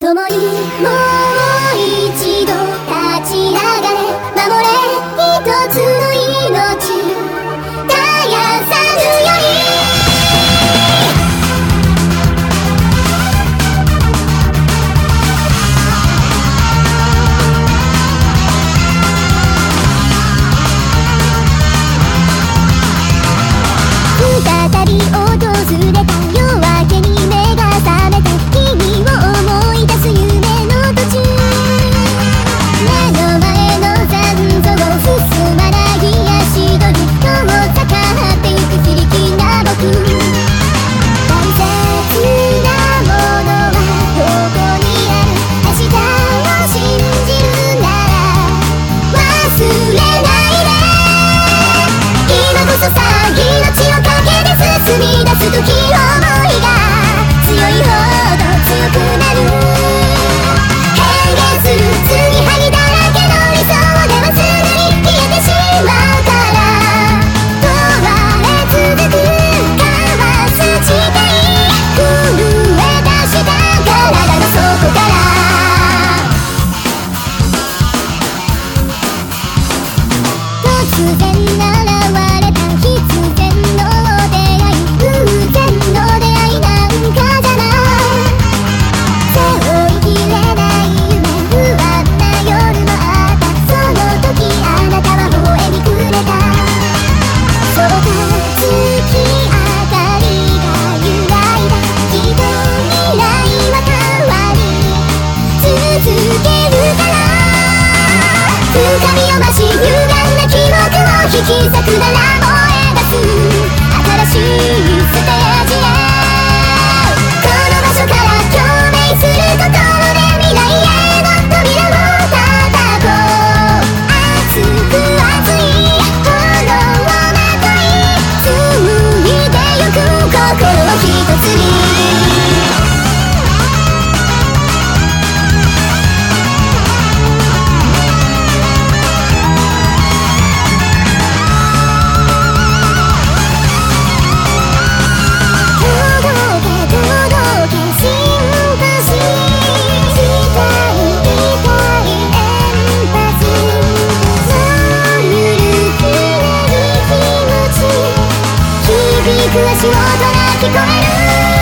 共にもう一度引きくなら燃え出す新しいステージく足音が聞こえる